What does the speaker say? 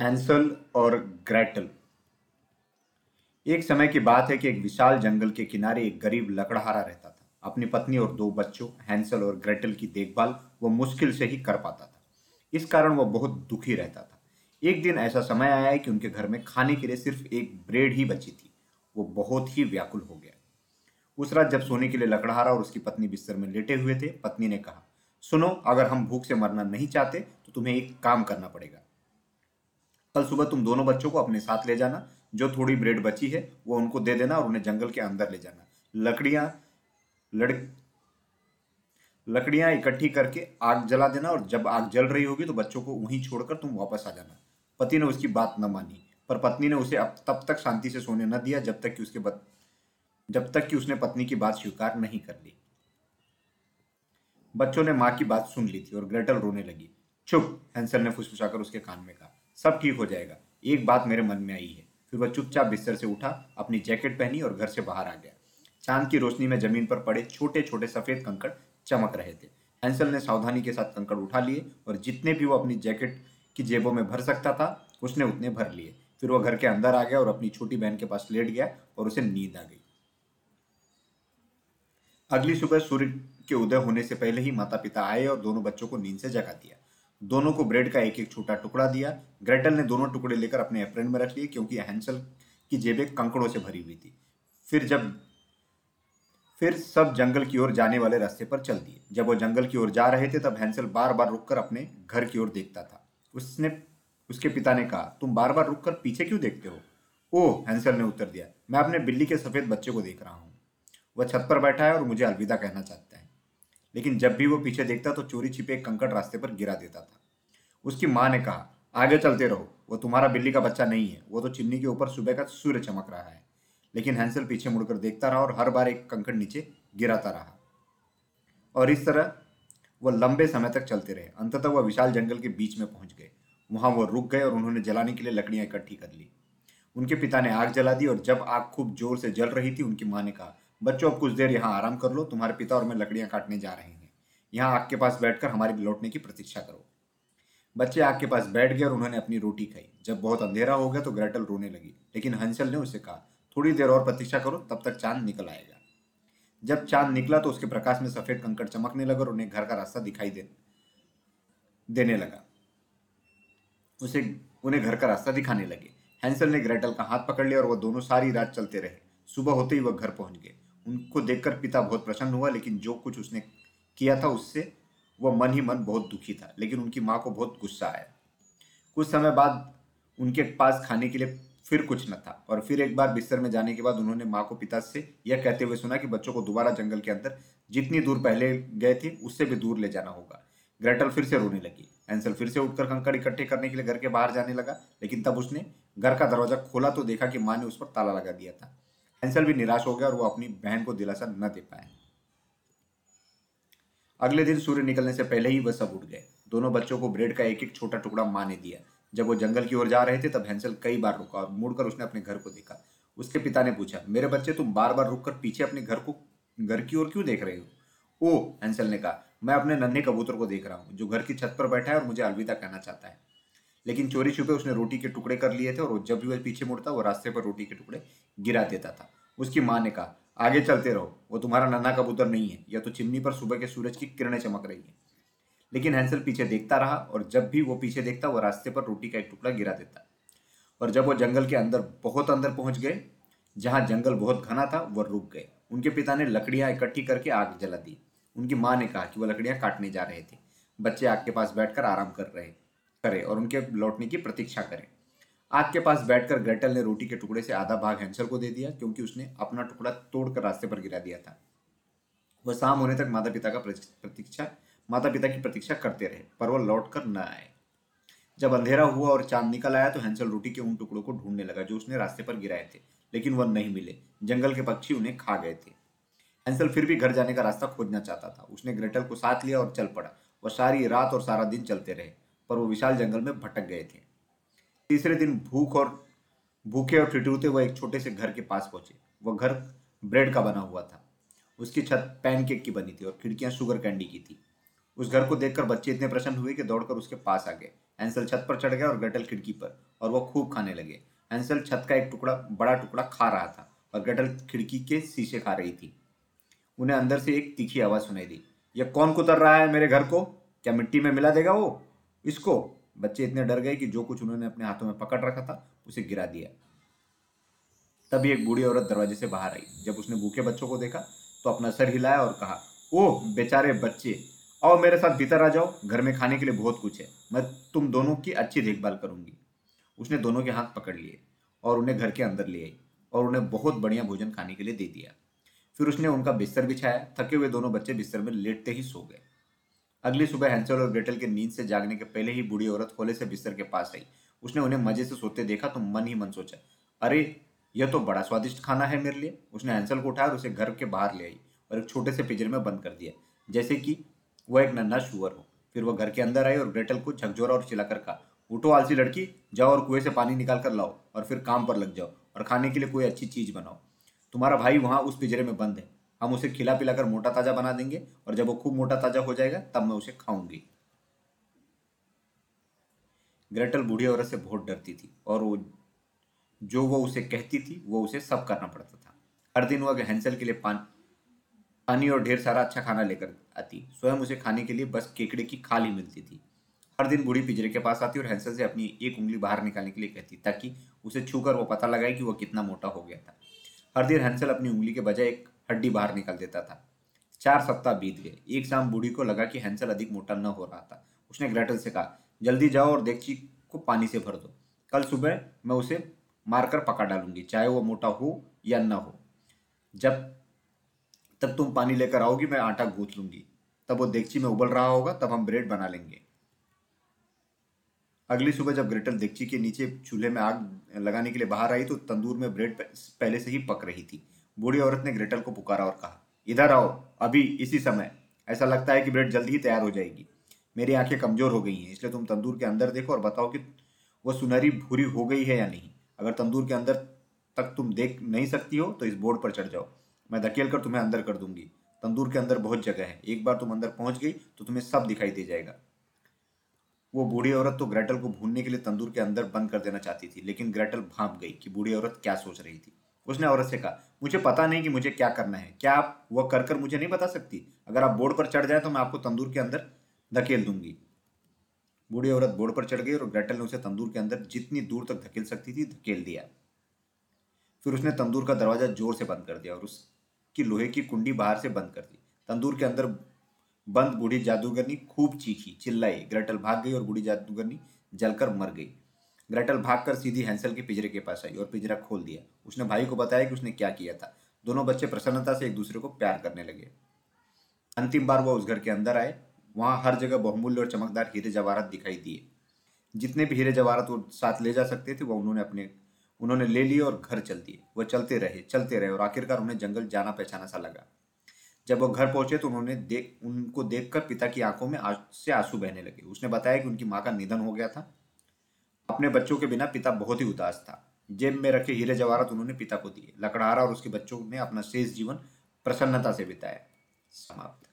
Hansel और Gretel. एक समय की बात है कि एक विशाल जंगल के किनारे एक गरीब लकड़हारा रहता था। अपनी पत्नी और दो बच्चों, हैंसल और ग्रेटल की देखभाल वो मुश्किल से ही कर पाता था। इस कारण वो बहुत दुखी रहता था। एक दिन ऐसा समय आया कि उनके घर में खाने के लिए सिर्फ़ एक ब्रेड ही बची थी। वो बहुत ही व्याकुल हो गया। उस रात जब सोने के लिए लकड़हारा और उसकी पत्नी बिस्तर में लेटे हुए थे, पत्नी ने कहा, सुनो, अगर हम भूख से मरना नहीं चाहते तो तुम्हें एक काम करना पड़ेगा। कल सुबह तुम दोनों बच्चों को अपने साथ ले जाना। जो थोड़ी ब्रेड बची है वो उनको दे देना और उन्हें जंगल के अंदर ले जाना। लकड़ियाँ लड़ लकड़ियाँ इकट्ठी करके आग जला देना और जब आग जल रही होगी तो बच्चों को वहीं छोड़कर तुम वापस आ जाना। पति ने उसकी बात न मानी पर पत्नी ने उसे अब तब तक शांति से सोने न दिया जब तक कि उसके बत, जब तक कि उसने पत्नी की बात स्वीकार नहीं कर ली। बच्चों ने माँ की बात सुन ली थी और ग्रेटल रोने लगी। चुप हैंसल ने फुसफुसाकर उसके कान में कहा। सब ठीक हो जाएगा। एक बात मेरे मन में आई है। फिर वह चुपचाप बिस्तर से उठा, अपनी जैकेट पहनी और घर से बाहर आ गया। चाँद की रोशनी में ज़मीन पर पड़े छोटे छोटे सफ़ेद कंकड़ चमक रहे थे। हैंसल ने सावधानी के साथ कंकड़ उठा लिए और जितने भी वो अपनी जैकेट की जेबों में भर सकता था, उसने उतने भर लिए। फिर वह घर के अंदर आ गया और अपनी छोटी बहन के पास लेट गया और उसे नींद आ गई। अगली सुबह सूर्य के उदय होने से पहले ही माता पिता आए और दोनों बच्चों को नींद से जगा दिया। दोनों को ब्रेड का एक एक छोटा टुकड़ा दिया। ग्रेटल ने दोनों टुकड़े लेकर अपने अप्रेन में रख लिए, क्योंकि हैंसल की जेबें कंकड़ों से भरी हुई थी। फिर जब, फिर सब जंगल की ओर जाने वाले रास्ते पर चल दिए। जब वो जंगल की ओर जा रहे थे, तब हैंसल बार बार रुककर अपने घर की ओर देखता था। उसने, उसके पिता ने कहा, तुम बार बार रुककर पीछे क्यों देखते हो? ओह, हैंसल ने उत्तर दिया, मैं अपने बिल्ली के सफ़ेद बच्चे को देख रहा हूँ। वह छत पर बैठा है और मुझे अलविदा कहना चाहता लेकिन जब भी वो पीछे देखता तो चोरी छिपे एक कंकड़ रास्ते पर गिरा देता था। उसकी माँ ने कहा, आगे चलते रहो, वो तुम्हारा बिल्ली का बच्चा नहीं है, वो तो चिमनी के ऊपर सुबह का सूर्य चमक रहा है। लेकिन हैंसल पीछे मुड़कर देखता रहा और हर बार एक कंकड़ नीचे गिराता रहा। और इस तरह वह लंबे समय तक चलते रहे। अंततः वह विशाल जंगल के बीच में पहुँच गए। वहाँ वो रुक गए और उन्होंने जलाने के लिए लकड़ियाँ इकट्ठी कर ली। उनके पिता ने आग जला दी और जब आग खूब ज़ोर से जल रही थी, उनकी माँ ने कहा बच्चों अब कुछ देर यहाँ आराम कर लो, तुम्हारे पिता और मैं लकड़ियाँ काटने जा रहे हैं। यहाँ आग के पास बैठकर हमारे लौटने की प्रतीक्षा करो। बच्चे आग के पास बैठ गए और उन्होंने अपनी रोटी खाई। जब बहुत अंधेरा हो गया तो ग्रेटल रोने लगी, लेकिन हंसल ने उसे कहा, थोड़ी देर और प्रतीक्षा करो, तब तक चाँद निकल आएगा। जब चाँद निकला तो उसके प्रकाश में सफ़ेद कंकड़ चमकने लगा और उन्हें घर का रास्ता दिखाई दे, देने लगा। उसे, उन्हें घर का रास्ता दिखाने लगे। हैंसल ने ग्रेटल का हाथ पकड़ लिया और वह दोनों सारी रात चलते रहे। सुबह होते ही वह घर पहुँच गए। उनको देखकर पिता बहुत प्रसन्न हुआ, लेकिन जो कुछ उसने किया था उससे वह मन ही मन बहुत दुखी था, लेकिन उनकी माँ को बहुत गुस्सा आया। कुछ समय बाद उनके पास खाने के लिए फिर कुछ न था, और फिर एक बार बिस्तर में जाने के बाद उन्होंने माँ को पिता से यह कहते हुए सुना कि बच्चों को दोबारा जंगल के अंदर जितनी दूर पहले गए थे, उससे भी दूर ले जाना होगा। ग्रेटल फिर से रोने लगी। एंसल फिर से उठकर कंकड़ इकट्ठे करने के लिए घर के बाहर जाने लगा, लेकिन तब उसने घर का दरवाज़ा खोला तो देखा कि माँ ने उस पर ताला लगा दिया था। एंसल भी निराश हो गया और वो अपनी बहन को दिलासा न दे पाए। अगले दिन सूर्य निकलने से पहले ही वह सब उठ गए। दोनों बच्चों को ब्रेड का एक एक छोटा टुकड़ा माँ ने दिया। जब वो जंगल की ओर जा रहे थे, तब हैंसल कई बार रुका और मुड़कर उसने अपने घर को देखा। उसके पिता ने पूछा, मेरे बच्चे, तुम बार बार रुककर पीछे अपने घर को, घर की ओर क्यों देख रहे हो? ओ हैंसल ने कहा, मैं अपने नन्हे कबूतर को देख रहा हूँ, जो घर की छत पर बैठा है और मुझे अलविदा कहना चाहता है। लेकिन चोरी छुपे उसने रोटी के टुकड़े कर लिए थे और जब भी वह पीछे मुड़ता, वो रास्ते पर रोटी के टुकड़े गिरा देता था। उसकी माँ ने कहा, आगे चलते रहो, वो तुम्हारा नन्हा कबूतर नहीं है, या तो चिमनी पर सुबह के सूरज की किरणें चमक रही है। लेकिन हैंसल पीछे देखता रहा और जब भी वो पीछे देखता, वो रास्ते पर रोटी का एक टुकड़ा गिरा देता। और जब वो जंगल के अंदर, बहुत अंदर पहुँच गए, जहाँ जंगल बहुत घना था वह रुक गए। उनके पिता ने लकड़ियाँ इकट्ठी करके आग जला दी। उनकी माँ ने कहा कि वह लकड़ियाँ काटने जा रहे थे। बच्चे आग के पास बैठकर आराम कर रहे करें और उनके लौटने की प्रतीक्षा करें। आग के पास बैठकर ग्रेटल ने रोटी के टुकड़े से आधा भाग हैंसल को दे दिया, क्योंकि उसने अपना टुकड़ा तोड़कर रास्ते पर गिरा दिया था। वह शाम होने तक माता पिता का प्रतीक्षा माता पिता की प्रतीक्षा करते रहे, पर वह लौट कर न आए। जब अंधेरा हुआ और चाँद निकल आया तो हैंसल रोटी के उन टुकड़ों को ढूँढने लगा, जो उसने रास्ते पर गिराए थे, लेकिन वह नहीं मिले। जंगल के पक्षी उन्हें खा गए थे। हैंसल फिर भी घर जाने का रास्ता खोजना चाहता था। उसने ग्रेटल को साथ लिया और चल पड़ा। वह सारी रात और सारा दिन चलते रहे। पर वो विशाल जंगल में भटक गए थे। तीसरे दिन भूख और भूखे और ठिठुरते वह एक छोटे से घर के पास पहुँचे। वह घर ब्रेड का बना हुआ था। उसकी छत पैनकेक की बनी थी और खिड़कियाँ शुगर कैंडी की थी। उस घर को देखकर बच्चे इतने प्रसन्न हुए कि दौड़कर उसके पास आ गए। हैंसल छत पर चढ़ गया और गटल खिड़की पर, और वह खूब खाने लगे। हैंसल छत का एक टुकड़ा, बड़ा टुकड़ा खा रहा था और गटल खिड़की के शीशे खा रही थी। उन्हें अंदर से एक तीखी आवाज़ सुनाई दी। यह कौन कुतर रहा है मेरे घर को? क्या मिट्टी में मिला देगा वो? इसको बच्चे इतने डर गए कि जो कुछ उन्होंने अपने हाथों में पकड़ रखा था, उसे गिरा दिया। तभी एक बूढ़ी औरत दरवाजे से बाहर आई। जब उसने भूखे बच्चों को देखा तो अपना सर हिलाया और कहा, ओह, बेचारे बच्चे, आओ मेरे साथ भीतर आ जाओ। घर में खाने के लिए बहुत कुछ है। मैं तुम दोनों की अच्छी देखभाल करूँगी। उसने दोनों के हाथ पकड़ लिए और उन्हें घर के अंदर ले आई और उन्हें बहुत बढ़िया भोजन खाने के लिए दे दिया। फिर उसने उनका बिस्तर बिछाया। थके हुए दोनों बच्चे बिस्तर में लेटते ही सो गए। अगली सुबह हैंसल और ग्रेटल के नींद से जागने के पहले ही बूढ़ी औरत खोले से बिस्तर के पास आई। उसने उन्हें मज़े से सोते देखा तो मन ही मन सोचा, अरे, यह तो बड़ा स्वादिष्ट खाना है मेरे लिए। उसने हैंसल को उठाया और उसे घर के बाहर ले आई और एक छोटे से पिंजरे में बंद कर दिया, जैसे कि वह एक नन्ना शुअर हो। फिर वह घर के अंदर आई और ग्रेटल को झकझोरा और चिल्लाकर कहा, उठो आलसी लड़की, जाओ और कुएँ से पानी निकाल कर लाओ और फिर काम पर लग जाओ और खाने के लिए कोई अच्छी चीज़ बनाओ। तुम्हारा भाई वहाँ उस पिंजरे में बंद है। हम उसे खिला पिलाकर मोटा ताज़ा बना देंगे और जब वो खूब मोटा ताज़ा हो जाएगा, तब मैं उसे खाऊँगी। ग्रेटल बूढ़ी औरत से बहुत डरती थी और वो जो वो उसे कहती थी, वो उसे सब करना पड़ता था। हर दिन वह हैंसल के लिए पान, पानी और ढेर सारा अच्छा खाना लेकर आती। स्वयं उसे खाने के लिए बस केकड़े की खाल ही मिलती थी। हर दिन बूढ़ी पिंजरे के पास आती और हैंसल से अपनी एक उंगली बाहर निकालने के लिए कहती, ताकि उसे छूकर वो पता लगाए कि वह कितना मोटा हो गया था। हर दिन हैंसल अपनी उंगली के बजाय एक हड्डी बाहर निकाल देता था। चार सप्ताह बीत गए। एक शाम बूढ़ी को लगा कि हैंसल अधिक मोटा न हो रहा था। उसने ग्रेटल से कहा, जल्दी जाओ और देखची को पानी से भर दो। कल सुबह मैं उसे मारकर पका डालूँगी, चाहे वो मोटा हो या न हो। जब तब तुम पानी लेकर आओगी, मैं आटा गूंथ लूँगी। तब वो देगची में उबल रहा होगा, तब हम ब्रेड बना लेंगे। अगली सुबह जब ग्रेटल देगची के नीचे चूल्हे में आग लगाने के लिए बाहर आई तो तंदूर में ब्रेड पहले से ही पक रही थी। बूढ़ी औरत ने ग्रेटल को पुकारा और कहा, इधर आओ, अभी इसी समय। ऐसा लगता है कि ब्रेड जल्दी ही तैयार हो जाएगी। मेरी आँखें कमज़ोर हो गई हैं, इसलिए तुम तंदूर के अंदर देखो और बताओ कि वह सुनहरी भूरी हो गई है या नहीं। अगर तंदूर के अंदर तक तुम देख नहीं सकती हो तो इस बोर्ड पर चढ़ जाओ। मैं धकेल कर तुम्हें अंदर कर दूँगी। तंदूर के अंदर बहुत जगह है। एक बार तुम अंदर पहुँच गई तो तुम्हें सब दिखाई दे जाएगा। वो बूढ़ी औरत तो ग्रेटल को भूनने के लिए तंदूर के अंदर बंद कर देना चाहती थी, लेकिन ग्रेटल भाप गई कि बूढ़ी औरत क्या सोच रही थी। उसने औरत से कहा, मुझे पता नहीं कि मुझे क्या करना है। क्या आप वह कर कर मुझे नहीं बता सकती? अगर आप बोर्ड पर चढ़ जाए तो मैं आपको तंदूर के अंदर धकेल दूँगी। बूढ़ी औरत बोर्ड पर चढ़ गई और ग्रेटल ने उसे तंदूर के अंदर जितनी दूर तक धकेल सकती थी, धकेल दिया। फिर उसने तंदूर का दरवाज़ा ज़ोर से बंद कर दिया और उसकी लोहे की कुंडी बाहर से बंद कर दी। तंदूर के अंदर बंद बूढ़ी जादूगरनी खूब चीखी, चिल्लाई। ग्रेटल भाग गई और बूढ़ी जादूगरनी जलकर मर गई। ग्रेटल भागकर सीधी हैंसल के पिंजरे के पास आई और पिंजरा खोल दिया। उसने भाई को बताया कि उसने क्या किया था। दोनों बच्चे प्रसन्नता से एक दूसरे को प्यार करने लगे। अंतिम बार वह उस घर के अंदर आए। वहाँ हर जगह बहुमूल्य और चमकदार हीरे जवाहरात दिखाई दिए। जितने भी हीरे जवाहरात वो साथ ले जा सकते थे वो उन्होंने अपने उन्होंने ले लिए और घर चल दिए। वह चलते रहे चलते रहे और आखिरकार उन्हें जंगल जाना पहचाना सा लगा। जब वो घर पहुँचे तो उन्होंने देख उनको देखकर पिता की आँखों में से आँसू बहने लगे। उसने बताया कि उनकी माँ का निधन हो गया था। अपने बच्चों के बिना पिता बहुत ही उदास था। जेब में रखे हीरे जवाहरात उन्होंने पिता को दिए। लकड़हारा और उसके बच्चों ने अपना शेष जीवन प्रसन्नता से बिताया। समाप्त।